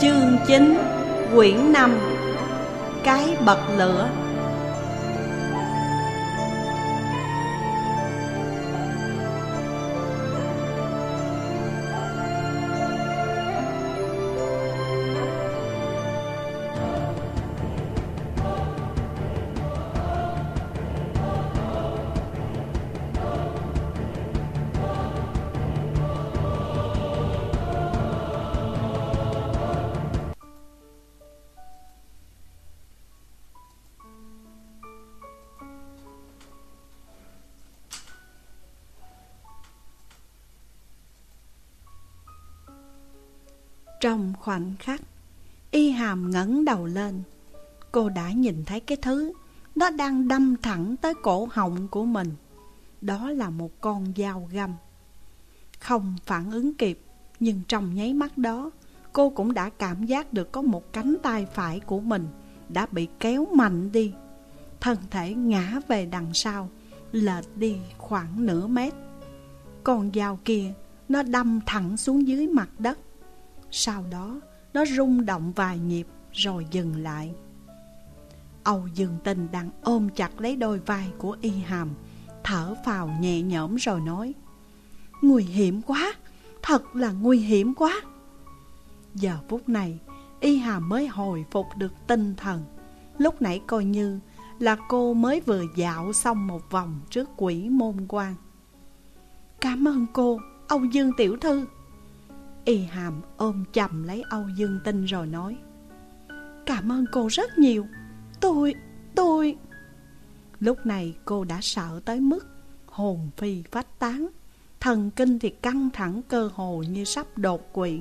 Chương 9 Quyển 5 Cái bật lửa. Trong khoảnh khắc, y hàm ngẩng đầu lên. Cô đã nhìn thấy cái thứ nó đang đâm thẳng tới cổ họng của mình. Đó là một con dao găm. Không phản ứng kịp, nhưng trong nháy mắt đó, cô cũng đã cảm giác được có một cánh tay phải của mình đã bị kéo mạnh đi. Thân thể ngã về đằng sau, lệch đi khoảng nửa mét. Con dao kia, nó đâm thẳng xuống dưới mặt đất. Sau đó nó rung động vài nhịp rồi dừng lại. Âu Dương Tình đang ôm chặt lấy đôi vai của Y Hàm Thở phào nhẹ nhõm rồi nói Nguy hiểm quá, thật là nguy hiểm quá. Giờ phút này Y Hàm mới hồi phục được tinh thần. Lúc nãy coi như là cô mới vừa dạo xong một vòng trước quỷ môn quan. Cảm ơn cô, Âu Dương Tiểu Thư. Y hàm ôm chầm lấy Âu Dương Tinh rồi nói Cảm ơn cô rất nhiều. Tôi, tôi. Lúc này cô đã sợ tới mức Hồn phi phách tán Thần kinh thì căng thẳng cơ hồ như sắp đột quỵ.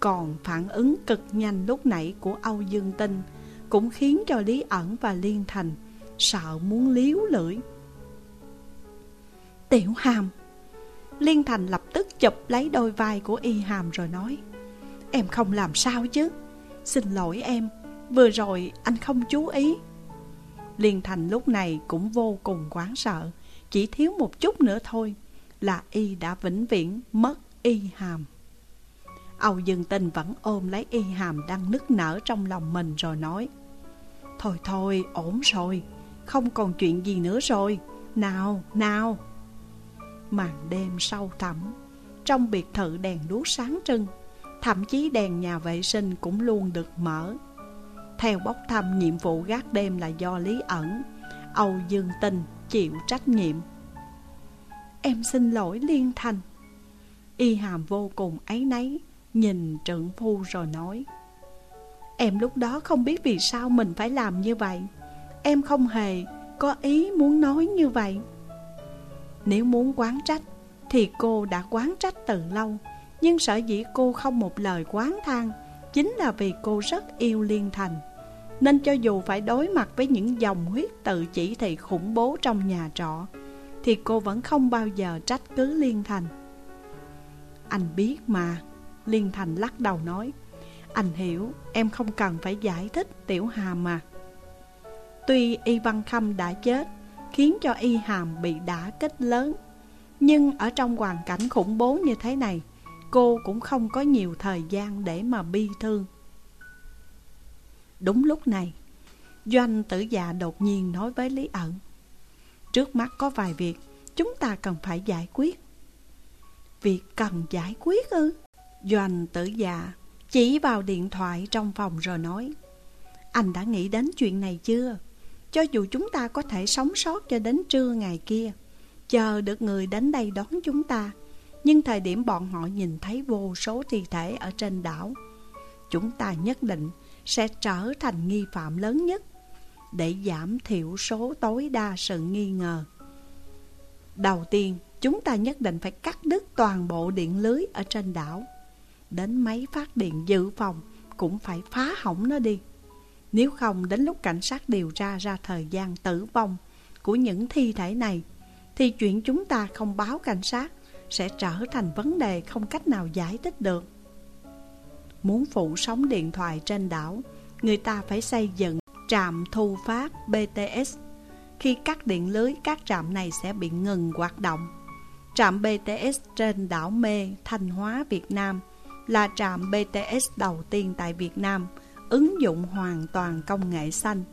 Còn phản ứng cực nhanh lúc nãy của Âu Dương Tinh Cũng khiến cho Lý ẩn và Liên Thành Sợ muốn liếu lưỡi. Tiểu hàm Liên Thành lập tức chụp lấy đôi vai của Y Hàm rồi nói Em không làm sao chứ? Xin lỗi em Vừa rồi anh không chú ý. Liên Thành lúc này cũng vô cùng quán sợ Chỉ thiếu một chút nữa thôi Là Y đã vĩnh viễn mất Y Hàm. Âu Dương Tinh vẫn ôm lấy Y Hàm đang nức nở trong lòng mình rồi nói Thôi thôi, ổn rồi Không còn chuyện gì nữa rồi. Nào, nào. Màn đêm sâu thẳm. Trong biệt thự đèn đuốc sáng trưng, Thậm chí đèn nhà vệ sinh cũng luôn được mở. Theo bốc thăm, nhiệm vụ gác đêm là do Lý ẩn, Âu Dương Tinh chịu trách nhiệm. Em xin lỗi Liên Thành. Y hàm vô cùng ấy nấy Nhìn trượng phu rồi nói, Em lúc đó không biết vì sao mình phải làm như vậy. Em không hề có ý muốn nói như vậy nếu muốn quán trách, Thì cô đã quán trách từ lâu. Nhưng sở dĩ cô không một lời quán than, Chính là vì cô rất yêu Liên Thành. Nên cho dù phải đối mặt với những dòng huyết tự chỉ thị khủng bố trong nhà trọ, Thì cô vẫn không bao giờ trách cứ Liên Thành. Anh biết mà, Liên Thành lắc đầu nói. Anh hiểu, em không cần phải giải thích, Tiểu hà mà. Tuy Y Văn Khâm đã chết khiến cho y hàm bị đả kích lớn. Nhưng ở trong hoàn cảnh khủng bố như thế này, cô cũng không có nhiều thời gian để mà bi thương. Đúng lúc này, Doanh tử dạ đột nhiên nói với Lý ẩn. Trước mắt có vài việc chúng ta cần phải giải quyết. Việc cần giải quyết ư? Doanh tử dạ chỉ vào điện thoại trong phòng rồi nói. Anh đã nghĩ đến chuyện này chưa? Cho dù chúng ta có thể sống sót cho đến trưa ngày kia Chờ được người đến đây đón chúng ta. Nhưng thời điểm bọn họ nhìn thấy vô số thi thể ở trên đảo Chúng ta nhất định sẽ trở thành nghi phạm lớn nhất Để giảm thiểu số tối đa sự nghi ngờ. Đầu tiên, chúng ta nhất định phải cắt đứt toàn bộ điện lưới ở trên đảo. Đến máy phát điện dự phòng cũng phải phá hỏng nó đi nếu không đến lúc cảnh sát điều tra ra thời gian tử vong của những thi thể này Thì chuyện chúng ta không báo cảnh sát sẽ trở thành vấn đề không cách nào giải thích được. Muốn phụ sóng điện thoại trên đảo Người ta phải xây dựng trạm thu phát BTS Khi cắt điện lưới các trạm này sẽ bị ngừng hoạt động. Trạm BTS trên đảo Mê, Thanh Hóa, Việt Nam Là trạm BTS đầu tiên tại Việt Nam ứng dụng hoàn toàn công nghệ xanh,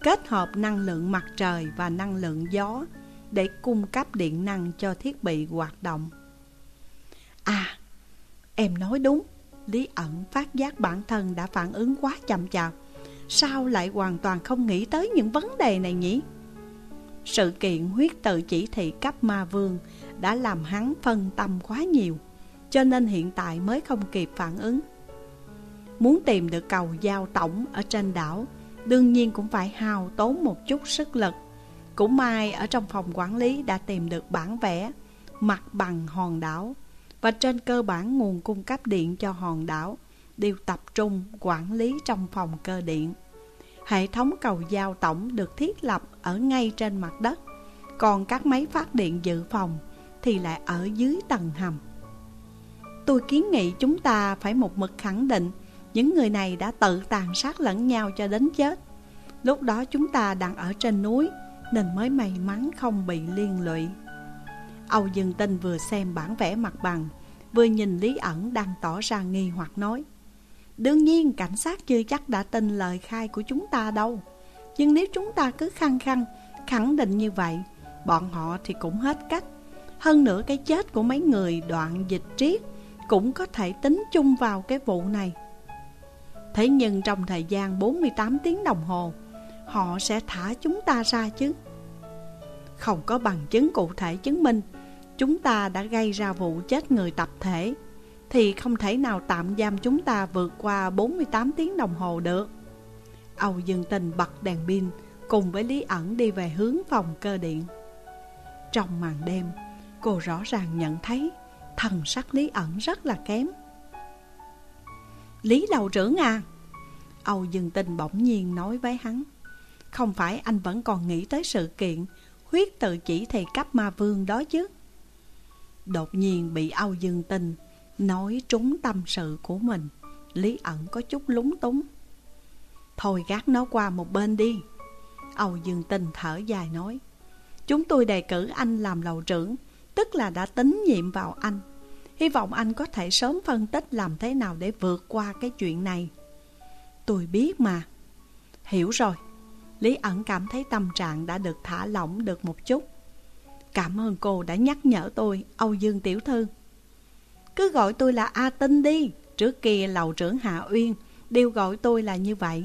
kết hợp năng lượng mặt trời và năng lượng gió để cung cấp điện năng cho thiết bị hoạt động. À, em nói đúng, Lý ẩn phát giác bản thân đã phản ứng quá chậm chạp. Sao lại hoàn toàn không nghĩ tới những vấn đề này nhỉ? Sự kiện huyết tự chỉ thị cấp ma vương đã làm hắn phân tâm quá nhiều, cho nên hiện tại mới không kịp phản ứng. Muốn tìm được cầu giao tổng ở trên đảo, đương nhiên cũng phải hao tốn một chút sức lực. Cũng may ở trong phòng quản lý đã tìm được bản vẽ mặt bằng hòn đảo và trên cơ bản nguồn cung cấp điện cho hòn đảo đều tập trung quản lý trong phòng cơ điện. Hệ thống cầu giao tổng được thiết lập ở ngay trên mặt đất, còn các máy phát điện dự phòng thì lại ở dưới tầng hầm. Tôi kiến nghị chúng ta phải một mực khẳng định những người này đã tự tàn sát lẫn nhau cho đến chết. Lúc đó chúng ta đang ở trên núi nên mới may mắn không bị liên lụy. Âu Dương Tinh vừa xem bản vẽ mặt bằng, vừa nhìn Lý ẩn đang tỏ ra nghi hoặc nói. Đương nhiên cảnh sát chưa chắc đã tin lời khai của chúng ta đâu. Nhưng nếu chúng ta cứ khăng khăng, khẳng định như vậy, bọn họ thì cũng hết cách. Hơn nữa cái chết của mấy người đoạn dịch triết cũng có thể tính chung vào cái vụ này. Thế nhưng trong thời gian 48 tiếng đồng hồ, họ sẽ thả chúng ta ra chứ. Không có bằng chứng cụ thể chứng minh chúng ta đã gây ra vụ chết người tập thể, thì không thể nào tạm giam chúng ta vượt qua 48 tiếng đồng hồ được. Âu Dương Tình bật đèn pin cùng với Lý ẩn đi về hướng phòng cơ điện. Trong màn đêm, cô rõ ràng nhận thấy thần sắc Lý ẩn rất là kém. Lý đầu trưởng à? Âu Dương Tinh bỗng nhiên nói với hắn. Không phải anh vẫn còn nghĩ tới sự kiện Huyết tự chỉ thầy cấp ma vương đó chứ? Đột nhiên bị Âu Dương Tinh Nói trúng tâm sự của mình. Lý ẩn có chút lúng túng. Thôi gác nó qua một bên đi. Âu Dương Tinh thở dài nói. Chúng tôi đề cử anh làm lầu trưởng, Tức là đã tín nhiệm vào anh. Hy vọng anh có thể sớm phân tích làm thế nào để vượt qua cái chuyện này. Tôi biết mà. Hiểu rồi. Lý ẩn cảm thấy tâm trạng đã được thả lỏng được một chút. Cảm ơn cô đã nhắc nhở tôi, Âu Dương Tiểu Thư. Cứ gọi tôi là A Tinh đi. Trước kia lầu trưởng Hạ Uyên đều gọi tôi là như vậy.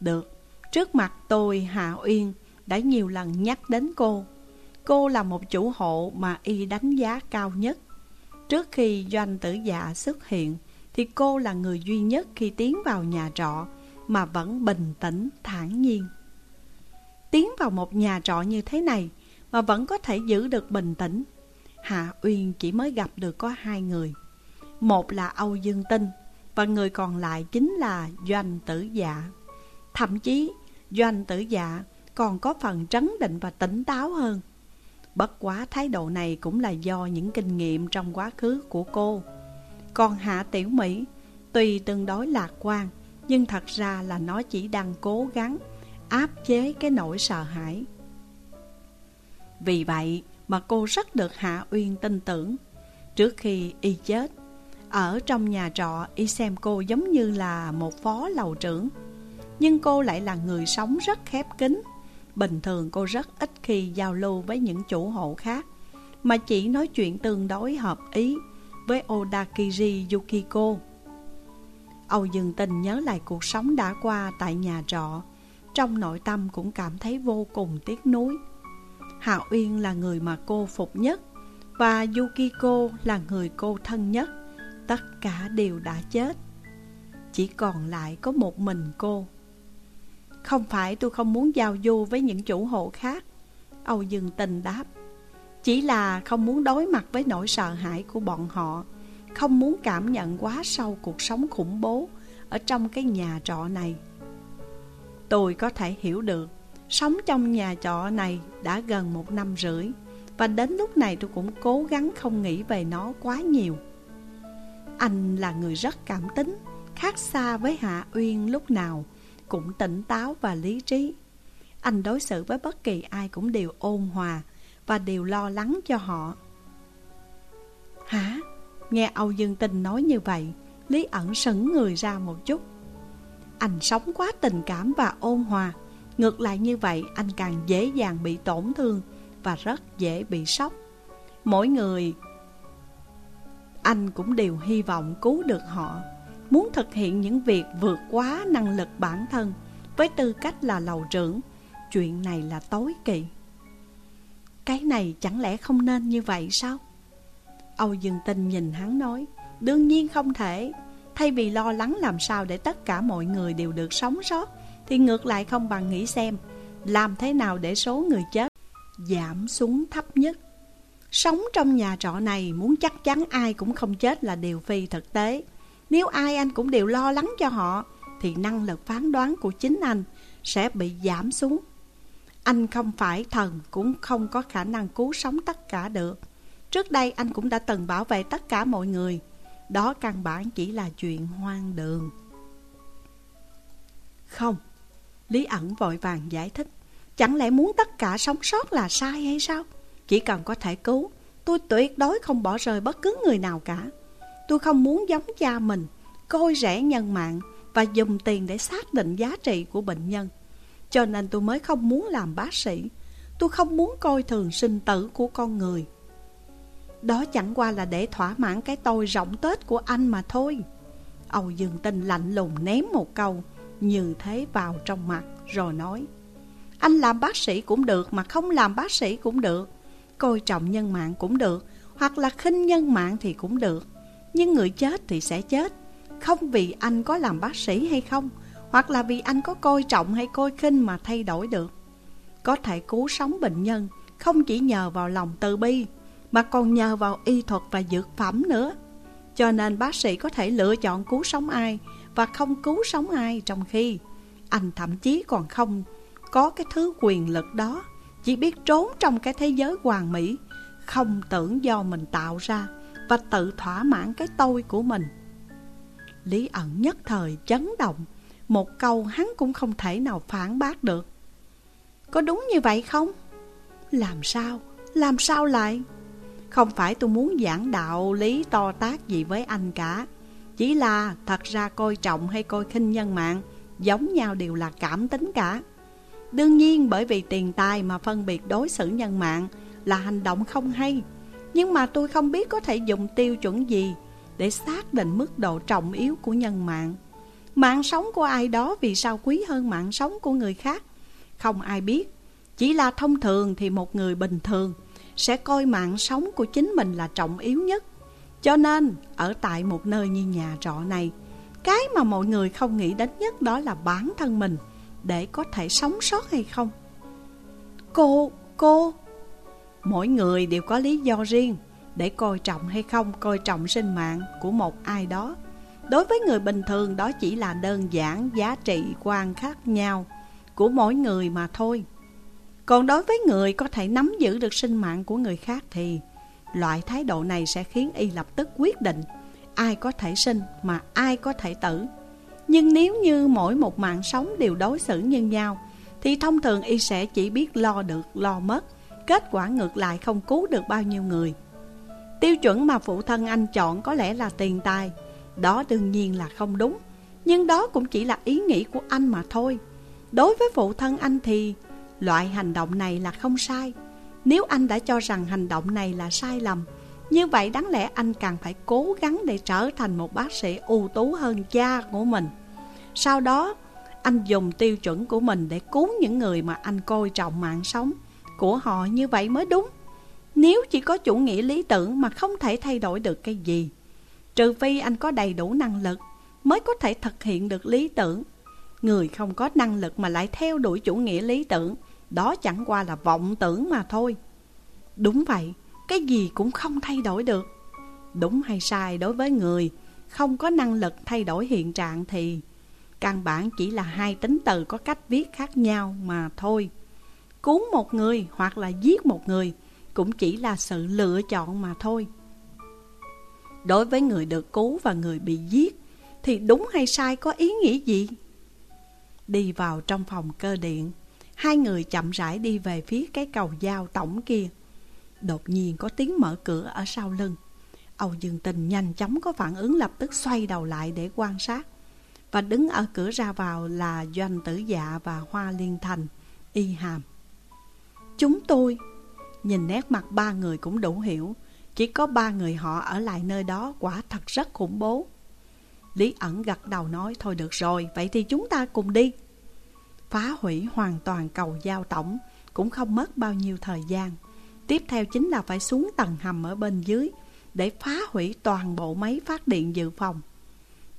Được, trước mặt tôi Hạ Uyên đã nhiều lần nhắc đến cô. Cô là một chủ hộ mà y đánh giá cao nhất. Trước khi doanh tử dạ xuất hiện Thì cô là người duy nhất khi tiến vào nhà trọ Mà vẫn bình tĩnh, thản nhiên. Tiến vào một nhà trọ như thế này Mà vẫn có thể giữ được bình tĩnh. Hạ Uyên chỉ mới gặp được có hai người. Một là Âu Dương Tinh Và người còn lại chính là Doanh Tử Dạ Thậm chí Doanh Tử Dạ còn có phần trấn định và tỉnh táo hơn. Bất quá thái độ này cũng là do những kinh nghiệm trong quá khứ của cô. Còn Hạ Tiểu Mỹ, Tuy tương đối lạc quan, Nhưng thật ra là nó chỉ đang cố gắng Áp chế cái nỗi sợ hãi. Vì vậy mà cô rất được Hạ Uyên tin tưởng. Trước khi y chết, Ở trong nhà trọ y xem cô giống như là một phó lầu trưởng, Nhưng cô lại là người sống rất khép kín. Bình thường cô rất ít khi giao lưu với những chủ hộ khác, Mà chỉ nói chuyện tương đối hợp ý với Odakiri Yukiko. Âu Dương Tình nhớ lại cuộc sống đã qua tại nhà trọ, Trong nội tâm cũng cảm thấy vô cùng tiếc nuối. Hạ Uyên là người mà cô phục nhất Và Yukiko là người cô thân nhất. Tất cả đều đã chết. Chỉ còn lại có một mình cô không phải tôi không muốn giao du với những chủ hộ khác. Âu Dương Tình đáp, Chỉ là không muốn đối mặt với nỗi sợ hãi của bọn họ, Không muốn cảm nhận quá sâu cuộc sống khủng bố Ở trong cái nhà trọ này. Tôi có thể hiểu được, Sống trong nhà trọ này đã gần một năm rưỡi, Và đến lúc này tôi cũng cố gắng không nghĩ về nó quá nhiều. Anh là người rất cảm tính, Khác xa với Hạ Uyên lúc nào cũng tỉnh táo và lý trí. Anh đối xử với bất kỳ ai cũng đều ôn hòa và đều lo lắng cho họ. Hả? Nghe Âu Dương Tinh nói như vậy, Lý ẩn sững người ra một chút. Anh sống quá tình cảm và ôn hòa Ngược lại như vậy anh càng dễ dàng bị tổn thương Và rất dễ bị sốc Mỗi người Anh cũng đều hy vọng cứu được họ Muốn thực hiện những việc vượt quá năng lực bản thân Với tư cách là lầu trưởng. Chuyện này là tối kỵ. Cái này chẳng lẽ không nên như vậy sao? Âu Dương Tinh nhìn hắn nói, Đương nhiên không thể. Thay vì lo lắng làm sao để tất cả mọi người đều được sống sót, Thì ngược lại không bằng nghĩ xem, Làm thế nào để số người chết Giảm xuống thấp nhất. Sống trong nhà trọ này, Muốn chắc chắn ai cũng không chết là điều phi thực tế. Nếu ai anh cũng đều lo lắng cho họ, Thì năng lực phán đoán của chính anh Sẽ bị giảm xuống. Anh không phải thần Cũng không có khả năng cứu sống tất cả được. Trước đây anh cũng đã từng bảo vệ tất cả mọi người. Đó căn bản chỉ là chuyện hoang đường. Không, Lý ẩn vội vàng giải thích. Chẳng lẽ muốn tất cả sống sót là sai hay sao? Chỉ cần có thể cứu, Tôi tuyệt đối không bỏ rơi bất cứ người nào cả. Tôi không muốn giống cha mình, Coi rẻ nhân mạng Và dùng tiền để xác định giá trị của bệnh nhân. Cho nên tôi mới không muốn làm bác sĩ. Tôi không muốn coi thường sinh tử của con người. Đó chẳng qua là để thỏa mãn cái tôi rộng tết của anh mà thôi. Âu Dương Tinh lạnh lùng ném một câu, Như thế vào trong mặt, rồi nói, Anh làm bác sĩ cũng được mà không làm bác sĩ cũng được. Coi trọng nhân mạng cũng được, Hoặc là khinh nhân mạng thì cũng được. Nhưng người chết thì sẽ chết. Không vì anh có làm bác sĩ hay không Hoặc là vì anh có coi trọng hay coi khinh mà thay đổi được. Có thể cứu sống bệnh nhân Không chỉ nhờ vào lòng từ bi mà còn nhờ vào y thuật và dược phẩm nữa. Cho nên bác sĩ có thể lựa chọn cứu sống ai và không cứu sống ai trong khi anh thậm chí còn không có cái thứ quyền lực đó, chỉ biết trốn trong cái thế giới hoàn mỹ, không tưởng do mình tạo ra và tự thỏa mãn cái tôi của mình. Lý ẩn nhất thời chấn động, một câu hắn cũng không thể nào phản bác được. Có đúng như vậy không? Làm sao? Làm sao lại? Không phải tôi muốn giảng đạo lý to tác gì với anh cả Chỉ là thật ra coi trọng hay coi khinh nhân mạng Giống nhau đều là cảm tính cả Đương nhiên bởi vì tiền tài mà phân biệt đối xử nhân mạng Là hành động không hay nhưng mà tôi không biết có thể dùng tiêu chuẩn gì Để xác định mức độ trọng yếu của nhân mạng Mạng sống của ai đó vì sao quý hơn mạng sống của người khác Không ai biết Chỉ là thông thường thì một người bình thường sẽ coi mạng sống của chính mình là trọng yếu nhất. Cho nên, ở tại một nơi như nhà trọ này, cái mà mọi người không nghĩ đến nhất đó là bản thân mình để có thể sống sót hay không. Cô, cô, mỗi người đều có lý do riêng để coi trọng hay không coi trọng sinh mạng của một ai đó. Đối với người bình thường đó chỉ là đơn giản giá trị quan khác nhau của mỗi người mà thôi. Còn đối với người có thể nắm giữ được sinh mạng của người khác thì loại thái độ này sẽ khiến y lập tức quyết định ai có thể sinh mà ai có thể tử. Nhưng nếu như mỗi một mạng sống đều đối xử như nhau thì thông thường y sẽ chỉ biết lo được lo mất, kết quả ngược lại không cứu được bao nhiêu người. Tiêu chuẩn mà phụ thân anh chọn có lẽ là tiền tài, đó đương nhiên là không đúng, nhưng đó cũng chỉ là ý nghĩ của anh mà thôi. Đối với phụ thân anh thì Loại hành động này là không sai Nếu anh đã cho rằng hành động này là sai lầm Như vậy đáng lẽ anh càng phải cố gắng để trở thành một bác sĩ ưu tú hơn cha của mình Sau đó anh dùng tiêu chuẩn của mình để cứu những người mà anh coi trọng mạng sống của họ như vậy mới đúng. Nếu chỉ có chủ nghĩa lý tưởng mà không thể thay đổi được cái gì, Trừ phi anh có đầy đủ năng lực mới có thể thực hiện được lý tưởng. Người không có năng lực mà lại theo đuổi chủ nghĩa lý tưởng, đó chẳng qua là vọng tưởng mà thôi. Đúng vậy, Cái gì cũng không thay đổi được. Đúng hay sai đối với người, Không có năng lực thay đổi hiện trạng thì, Căn bản chỉ là hai tính từ có cách viết khác nhau mà thôi. Cứu một người hoặc là giết một người Cũng chỉ là sự lựa chọn mà thôi Đối với người được cứu và người bị giết Thì đúng hay sai có ý nghĩa gì? Đi vào trong phòng cơ điện Hai người chậm rãi đi về phía cái cầu dao tổng kia Đột nhiên có tiếng mở cửa ở sau lưng Âu Dương Tình nhanh chóng có phản ứng lập tức xoay đầu lại để quan sát Và đứng ở cửa ra vào là Doanh Tử Dạ và Hoa Liên Thành, y hàm. Chúng tôi, nhìn nét mặt ba người cũng đủ hiểu, chỉ có ba người họ ở lại nơi đó quả thật rất khủng bố. Lý ẩn gật đầu nói thôi được rồi, vậy thì chúng ta cùng đi. Phá hủy hoàn toàn cầu giao tổng cũng không mất bao nhiêu thời gian. Tiếp theo chính là phải xuống tầng hầm ở bên dưới để phá hủy toàn bộ máy phát điện dự phòng.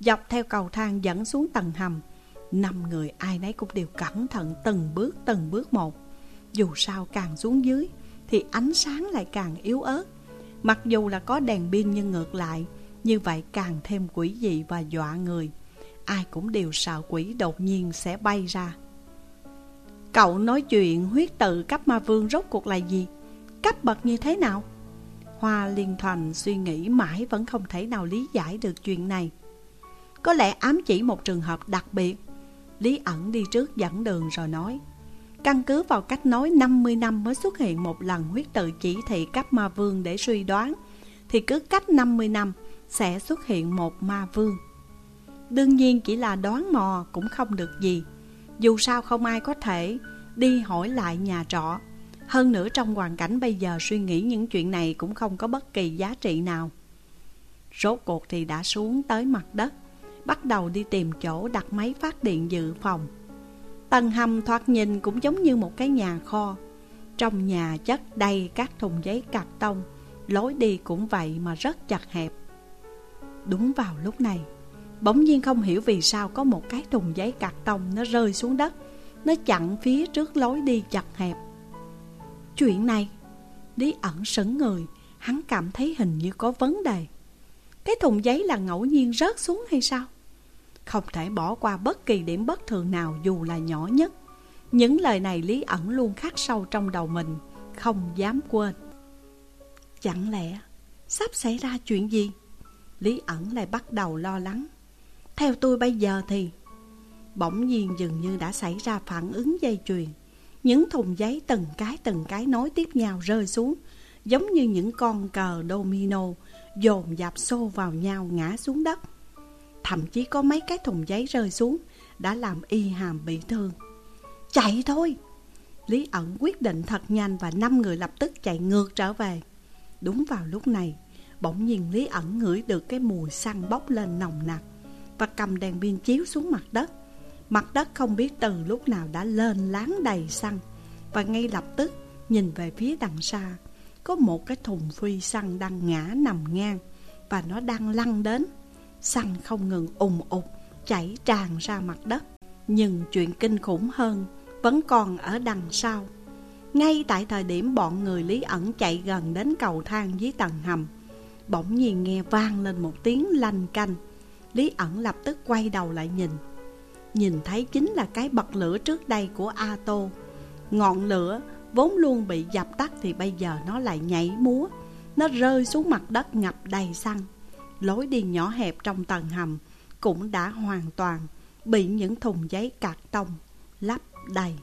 Dọc theo cầu thang dẫn xuống tầng hầm, năm người ai nấy cũng đều cẩn thận từng bước từng bước một. Dù sao càng xuống dưới thì ánh sáng lại càng yếu ớt. Mặc dù là có đèn pin nhưng ngược lại, như vậy càng thêm quỷ dị và dọa người. Ai cũng đều sợ quỷ đột nhiên sẽ bay ra. Cậu nói chuyện huyết tự cấp ma vương rốt cuộc là gì? Cấp bậc như thế nào? Hoa Liên Thành suy nghĩ mãi vẫn không thể nào lý giải được chuyện này. Có lẽ ám chỉ một trường hợp đặc biệt. Lý ẩn đi trước dẫn đường rồi nói. Căn cứ vào cách nói 50 năm mới xuất hiện một lần huyết tự chỉ thị cấp ma vương để suy đoán, thì cứ cách 50 năm sẽ xuất hiện một ma vương. Đương nhiên chỉ là đoán mò cũng không được gì. Dù sao không ai có thể đi hỏi lại nhà trọ Hơn nữa trong hoàn cảnh bây giờ suy nghĩ những chuyện này cũng không có bất kỳ giá trị nào Rốt cuộc thì đã xuống tới mặt đất Bắt đầu đi tìm chỗ đặt máy phát điện dự phòng Tầng hầm thoạt nhìn cũng giống như một cái nhà kho. Trong nhà chất đầy các thùng giấy cạc tông, Lối đi cũng vậy mà rất chặt hẹp. Đúng vào lúc này, Bỗng nhiên không hiểu vì sao có một cái thùng giấy cạc tông nó rơi xuống đất, Nó chặn phía trước lối đi chặt hẹp. Chuyện này, Lý ẩn sững người, Hắn cảm thấy hình như có vấn đề. Cái thùng giấy là ngẫu nhiên rớt xuống hay sao? Không thể bỏ qua bất kỳ điểm bất thường nào dù là nhỏ nhất. Những lời này Lý ẩn luôn khắc sâu trong đầu mình, Không dám quên. Chẳng lẽ Sắp xảy ra chuyện gì? Lý ẩn lại bắt đầu lo lắng. Theo tôi bây giờ thì, Bỗng nhiên dường như đã xảy ra phản ứng dây chuyền. Những thùng giấy từng cái từng cái nối tiếp nhau rơi xuống, Giống như những con cờ domino Dồn dập xô vào nhau ngã xuống đất. Thậm chí có mấy cái thùng giấy rơi xuống, Đã làm y hàm bị thương Chạy thôi Lý ẩn quyết định thật nhanh Và năm người lập tức chạy ngược trở về Đúng vào lúc này, Bỗng nhiên Lý ẩn ngửi được cái mùi xăng bốc lên nồng nặc và cầm đèn pin chiếu xuống mặt đất. Mặt đất không biết từ lúc nào đã lên láng đầy xăng và ngay lập tức nhìn về phía đằng xa, có một cái thùng phi xăng đang ngã nằm ngang và nó đang lăn đến. Xăng không ngừng ùng ục chảy tràn ra mặt đất. Nhưng chuyện kinh khủng hơn vẫn còn ở đằng sau. Ngay tại thời điểm bọn người Lý ẩn chạy gần đến cầu thang dưới tầng hầm, bỗng nhiên nghe vang lên một tiếng lanh canh. Lý ẩn lập tức quay đầu lại nhìn Nhìn thấy chính là cái bật lửa trước đây của A Tô Ngọn lửa vốn luôn bị dập tắt thì bây giờ nó lại nhảy múa Nó rơi xuống mặt đất ngập đầy xăng Lối đi nhỏ hẹp trong tầng hầm cũng đã hoàn toàn bị những thùng giấy cạc tông lắp đầy.